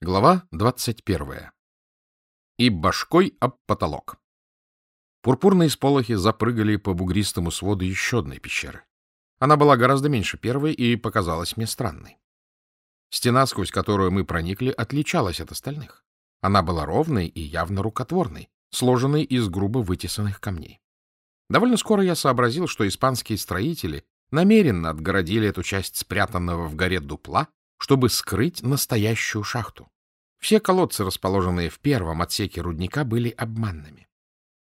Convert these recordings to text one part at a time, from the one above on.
Глава двадцать первая. И башкой об потолок. Пурпурные сполохи запрыгали по бугристому своду еще одной пещеры. Она была гораздо меньше первой и показалась мне странной. Стена, сквозь которую мы проникли, отличалась от остальных. Она была ровной и явно рукотворной, сложенной из грубо вытесанных камней. Довольно скоро я сообразил, что испанские строители намеренно отгородили эту часть спрятанного в горе дупла, чтобы скрыть настоящую шахту. Все колодцы, расположенные в первом отсеке рудника, были обманными.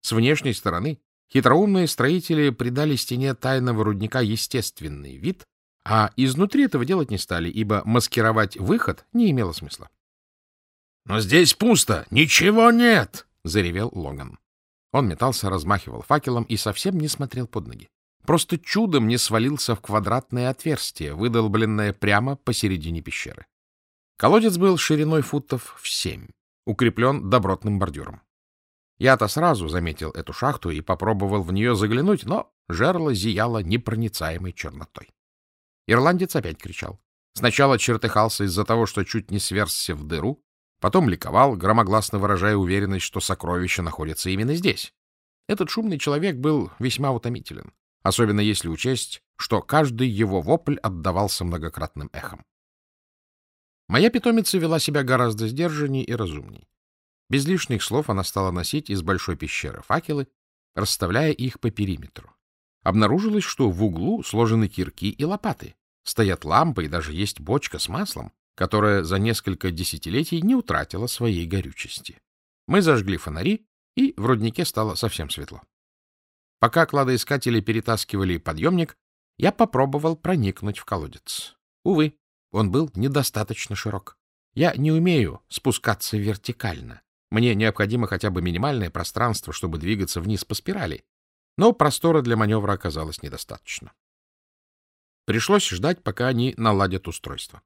С внешней стороны хитроумные строители придали стене тайного рудника естественный вид, а изнутри этого делать не стали, ибо маскировать выход не имело смысла. — Но здесь пусто, ничего нет! — заревел Логан. Он метался, размахивал факелом и совсем не смотрел под ноги. Просто чудом не свалился в квадратное отверстие, выдолбленное прямо посередине пещеры. Колодец был шириной футов в семь, укреплен добротным бордюром. Я-то сразу заметил эту шахту и попробовал в нее заглянуть, но жерло зияло непроницаемой чернотой. Ирландец опять кричал. Сначала чертыхался из-за того, что чуть не сверзся в дыру, потом ликовал, громогласно выражая уверенность, что сокровище находится именно здесь. Этот шумный человек был весьма утомителен особенно если учесть, что каждый его вопль отдавался многократным эхом. Моя питомица вела себя гораздо сдержаннее и разумней. Без лишних слов она стала носить из большой пещеры факелы, расставляя их по периметру. Обнаружилось, что в углу сложены кирки и лопаты, стоят лампы и даже есть бочка с маслом, которая за несколько десятилетий не утратила своей горючести. Мы зажгли фонари, и в руднике стало совсем светло. Пока кладоискатели перетаскивали подъемник, я попробовал проникнуть в колодец. Увы, он был недостаточно широк. Я не умею спускаться вертикально. Мне необходимо хотя бы минимальное пространство, чтобы двигаться вниз по спирали. Но простора для маневра оказалось недостаточно. Пришлось ждать, пока они наладят устройство.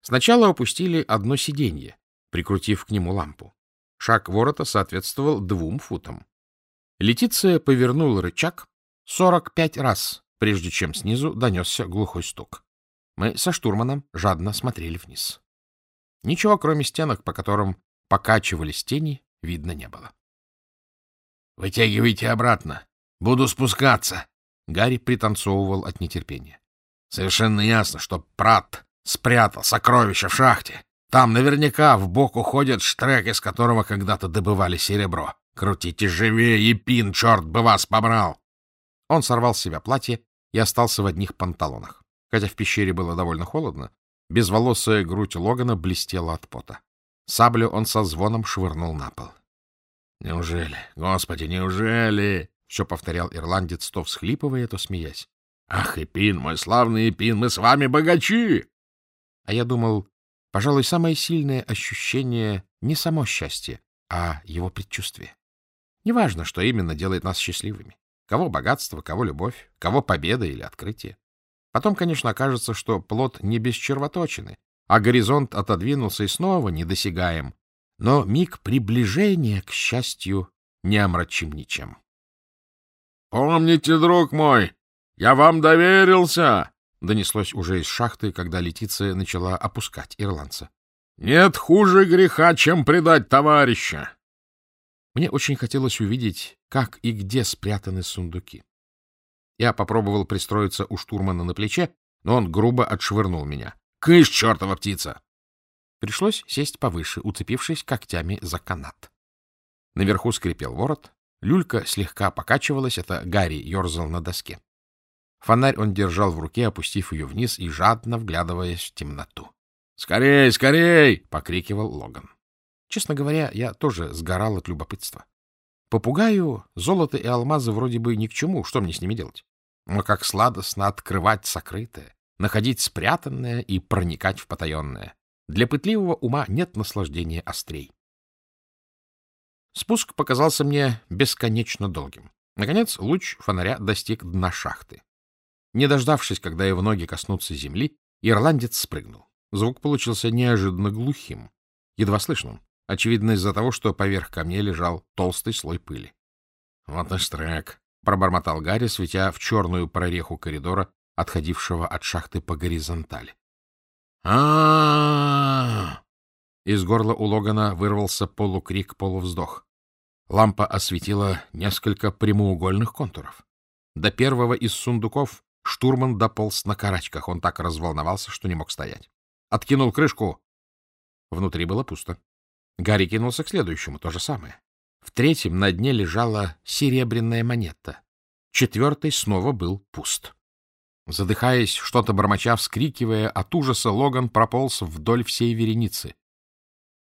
Сначала опустили одно сиденье, прикрутив к нему лампу. Шаг ворота соответствовал двум футам. Летиция повернула рычаг сорок пять раз, прежде чем снизу донесся глухой стук. Мы со штурманом жадно смотрели вниз. Ничего, кроме стенок, по которым покачивались тени, видно не было. — Вытягивайте обратно. Буду спускаться. Гарри пританцовывал от нетерпения. Совершенно ясно, что Прат спрятал сокровища в шахте. Там наверняка в бок уходит штрек, из которого когда-то добывали серебро. Крутите живее, Епин, черт бы вас побрал! Он сорвал с себя платье и остался в одних панталонах. Хотя в пещере было довольно холодно, безволосая грудь Логана блестела от пота. Саблю он со звоном швырнул на пол. — Неужели? Господи, неужели? — все повторял ирландец, то всхлипывая, то смеясь. — Ах, Эпин, мой славный Эпин, мы с вами богачи! А я думал, пожалуй, самое сильное ощущение не само счастье, а его предчувствие. Неважно, что именно делает нас счастливыми. Кого богатство, кого любовь, кого победа или открытие. Потом, конечно, окажется, что плод не без червоточины, а горизонт отодвинулся и снова недосягаем. Но миг приближения к счастью не омрачим ничем. — Помните, друг мой, я вам доверился! — донеслось уже из шахты, когда Летиция начала опускать ирландца. — Нет хуже греха, чем предать товарища. Мне очень хотелось увидеть, как и где спрятаны сундуки. Я попробовал пристроиться у штурмана на плече, но он грубо отшвырнул меня. — Кыш, чертова птица! Пришлось сесть повыше, уцепившись когтями за канат. Наверху скрипел ворот, люлька слегка покачивалась, это Гарри ерзал на доске. Фонарь он держал в руке, опустив ее вниз и жадно вглядываясь в темноту. — Скорей, скорей! — покрикивал Логан. Честно говоря, я тоже сгорал от любопытства. Попугаю золото и алмазы вроде бы ни к чему, что мне с ними делать? Но как сладостно открывать сокрытое, находить спрятанное и проникать в потаенное. Для пытливого ума нет наслаждения острей. Спуск показался мне бесконечно долгим. Наконец, луч фонаря достиг дна шахты. Не дождавшись, когда его ноги коснутся земли, ирландец спрыгнул. Звук получился неожиданно глухим, едва слышным очевидно из-за того, что поверх камней лежал толстый слой пыли. — Вот и штрек, — пробормотал Гарри, светя в черную прореху коридора, отходившего от шахты по горизонтали. а, Из горла у Логана вырвался полукрик, полувздох. Лампа осветила несколько прямоугольных контуров. До первого из сундуков штурман дополз на карачках. Он так разволновался, что не мог стоять. Откинул крышку. Внутри было пусто. Гарри кинулся к следующему, то же самое. В третьем на дне лежала серебряная монета. Четвертый снова был пуст. Задыхаясь, что-то бормоча, вскрикивая, от ужаса Логан прополз вдоль всей вереницы.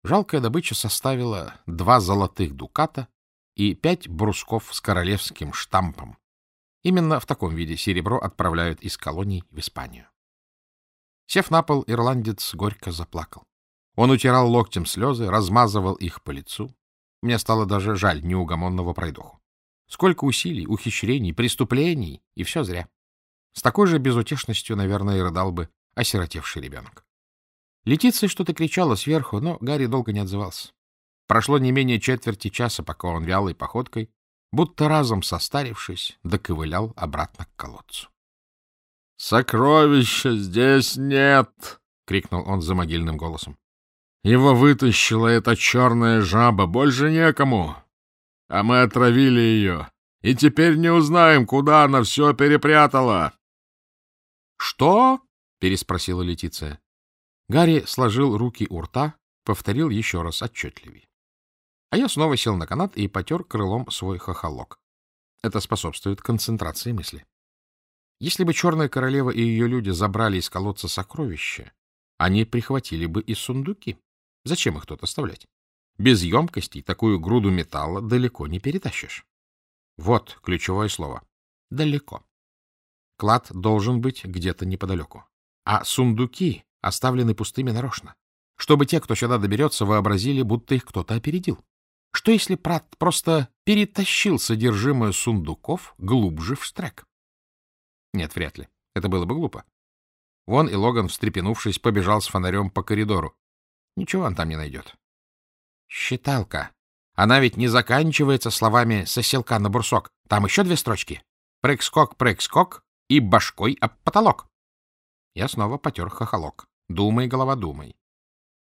Жалкая добыча составила два золотых дуката и пять брусков с королевским штампом. Именно в таком виде серебро отправляют из колоний в Испанию. Сев на пол, ирландец горько заплакал. Он утирал локтем слезы, размазывал их по лицу. Мне стало даже жаль неугомонного пройдоху. Сколько усилий, ухищрений, преступлений, и все зря. С такой же безутешностью, наверное, и рыдал бы осиротевший ребенок. Летиция что-то кричала сверху, но Гарри долго не отзывался. Прошло не менее четверти часа, пока он вялой походкой, будто разом состарившись, доковылял обратно к колодцу. — Сокровища здесь нет! — крикнул он за могильным голосом. — Его вытащила эта черная жаба, больше некому. А мы отравили ее, и теперь не узнаем, куда она все перепрятала. — Что? — переспросила Летиция. Гарри сложил руки у рта, повторил еще раз отчетливее. А я снова сел на канат и потер крылом свой хохолок. Это способствует концентрации мысли. Если бы Черная Королева и ее люди забрали из колодца сокровища, они прихватили бы и сундуки. Зачем их тут оставлять? Без емкостей такую груду металла далеко не перетащишь. Вот ключевое слово. Далеко. Клад должен быть где-то неподалеку. А сундуки оставлены пустыми нарочно, чтобы те, кто сюда доберется, вообразили, будто их кто-то опередил. Что если Прат просто перетащил содержимое сундуков глубже в штрек? Нет, вряд ли. Это было бы глупо. Вон и Логан, встрепенувшись, побежал с фонарем по коридору. Ничего он там не найдет. Считалка. Она ведь не заканчивается словами «соселка на бурсок». Там еще две строчки. Прыг-скок, прыг-скок и башкой об потолок. Я снова потер хохолок. Думай, голова, думай.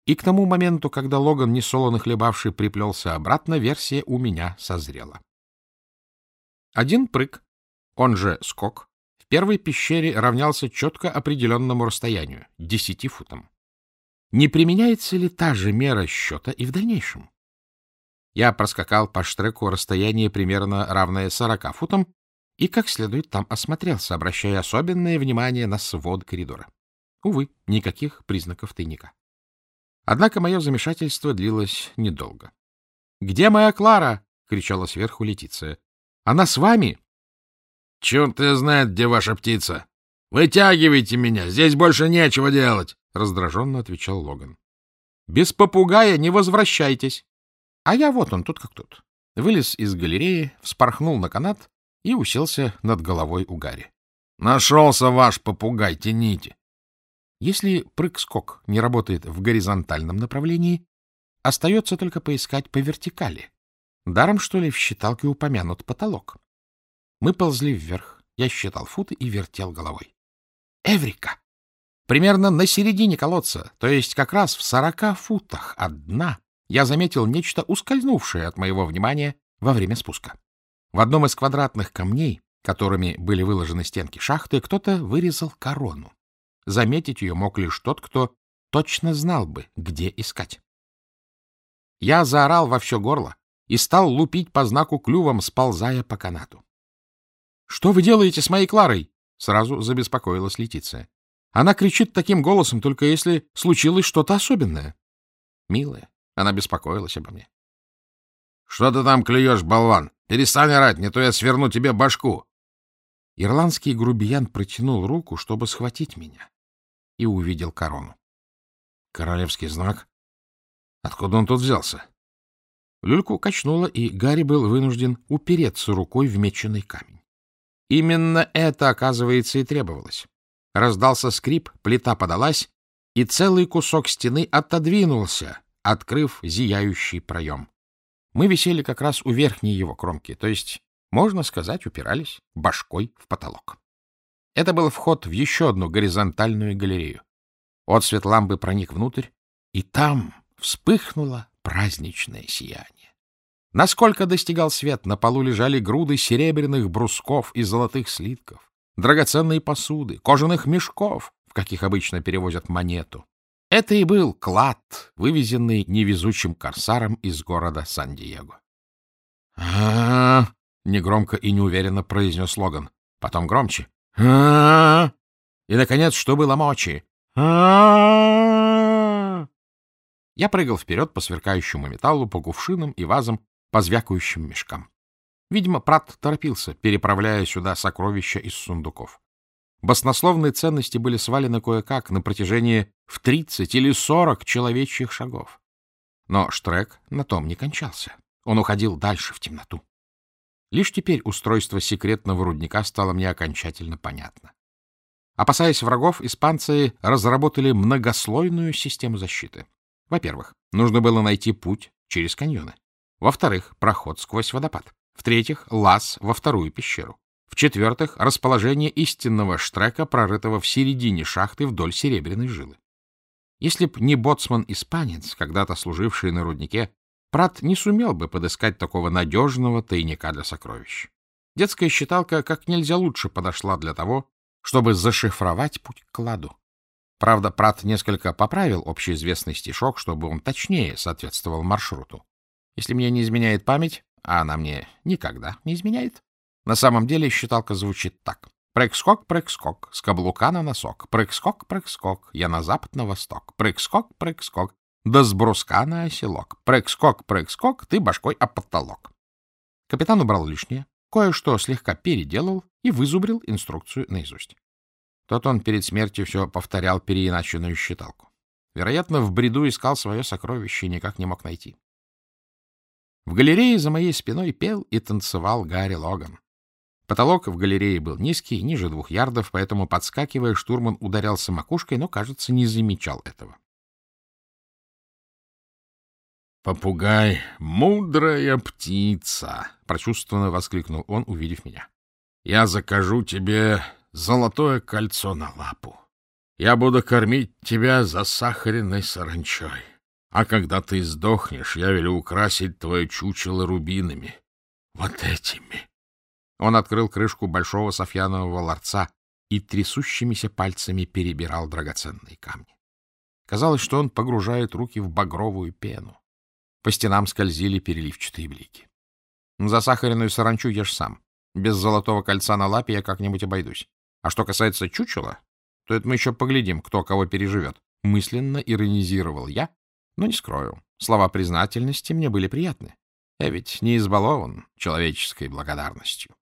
И к тому моменту, когда Логан, несолоно хлебавший, приплелся обратно, версия у меня созрела. Один прыг, он же скок, в первой пещере равнялся четко определенному расстоянию — десяти футам. Не применяется ли та же мера счета и в дальнейшем? Я проскакал по штреку расстояние примерно равное сорока футам и как следует там осмотрелся, обращая особенное внимание на свод коридора. Увы, никаких признаков тайника. Однако мое замешательство длилось недолго. — Где моя Клара? — кричала сверху Летиция. — Она с вами? — Черт ты знает, где ваша птица! Вытягивайте меня, здесь больше нечего делать! — раздраженно отвечал Логан. — Без попугая не возвращайтесь. А я вот он, тут как тут. Вылез из галереи, вспорхнул на канат и уселся над головой у Гарри. — Нашелся ваш попугай, тяните! Если прыг-скок не работает в горизонтальном направлении, остается только поискать по вертикали. Даром, что ли, в считалке упомянут потолок. Мы ползли вверх, я считал футы и вертел головой. Эврика! Примерно на середине колодца, то есть как раз в сорока футах от дна, я заметил нечто ускользнувшее от моего внимания во время спуска. В одном из квадратных камней, которыми были выложены стенки шахты, кто-то вырезал корону. Заметить ее мог лишь тот, кто точно знал бы, где искать. Я заорал во все горло и стал лупить по знаку клювом, сползая по канату. — Что вы делаете с моей Кларой? — сразу забеспокоилась Летиция. Она кричит таким голосом, только если случилось что-то особенное. Милая, она беспокоилась обо мне. — Что ты там клюешь, болван? Перестань орать, не то я сверну тебе башку. Ирландский грубиян протянул руку, чтобы схватить меня, и увидел корону. Королевский знак? Откуда он тут взялся? Люльку качнуло, и Гарри был вынужден упереться рукой в меченый камень. Именно это, оказывается, и требовалось. Раздался скрип, плита подалась, и целый кусок стены отодвинулся, открыв зияющий проем. Мы висели как раз у верхней его кромки, то есть можно сказать, упирались башкой в потолок. Это был вход в еще одну горизонтальную галерею. Отсвет лампы проник внутрь, и там, вспыхнуло праздничное сияние. Насколько достигал свет, на полу лежали груды серебряных брусков и золотых слитков, драгоценные посуды, кожаных мешков, в каких обычно перевозят монету. Это и был клад, вывезенный невезучим корсаром из города Сан-Диего. а негромко и неуверенно произнес Логан. Потом громче. И, наконец, что было мочи. Я прыгал вперед по сверкающему металлу, по кувшинам и вазам, по звякающим мешкам. Видимо, Прат торопился, переправляя сюда сокровища из сундуков. Баснословные ценности были свалены кое-как на протяжении в 30 или 40 человечьих шагов. Но Штрек на том не кончался. Он уходил дальше в темноту. Лишь теперь устройство секретного рудника стало мне окончательно понятно. Опасаясь врагов, испанцы разработали многослойную систему защиты. Во-первых, нужно было найти путь через каньоны. Во-вторых, проход сквозь водопад. В-третьих, лаз во вторую пещеру. В-четвертых, расположение истинного штрека, прорытого в середине шахты вдоль серебряной жилы. Если б не боцман-испанец, когда-то служивший на руднике, Прат не сумел бы подыскать такого надежного тайника для сокровищ. Детская считалка как нельзя лучше подошла для того, чтобы зашифровать путь к кладу. Правда, Прат несколько поправил общеизвестный стишок, чтобы он точнее соответствовал маршруту. Если мне не изменяет память, а она мне никогда не изменяет, на самом деле считалка звучит так. Прыг-скок, прыг-скок, с каблука на носок. Прыг-скок, прыг-скок, я на запад, на восток. Прыг-скок, прыг-скок, да с бруска на оселок. Прыг-скок, прыг-скок, ты башкой об потолок. Капитан убрал лишнее, кое-что слегка переделал и вызубрил инструкцию наизусть. Тот он перед смертью все повторял переиначенную считалку. Вероятно, в бреду искал свое сокровище и никак не мог найти. В галерее за моей спиной пел и танцевал Гарри Логан. Потолок в галерее был низкий, ниже двух ярдов, поэтому, подскакивая, штурман ударялся макушкой, но, кажется, не замечал этого. «Попугай — мудрая птица!» — прочувствованно воскликнул он, увидев меня. «Я закажу тебе золотое кольцо на лапу. Я буду кормить тебя засахаренной саранчой. А когда ты сдохнешь, я велю украсить твое чучело рубинами. Вот этими!» Он открыл крышку большого софьянового ларца и трясущимися пальцами перебирал драгоценные камни. Казалось, что он погружает руки в багровую пену. По стенам скользили переливчатые блики. За сахаренную саранчу ешь сам. Без золотого кольца на лапе я как-нибудь обойдусь. А что касается чучела, то это мы еще поглядим, кто кого переживет. Мысленно иронизировал я, но не скрою. Слова признательности мне были приятны. Я ведь не избалован человеческой благодарностью.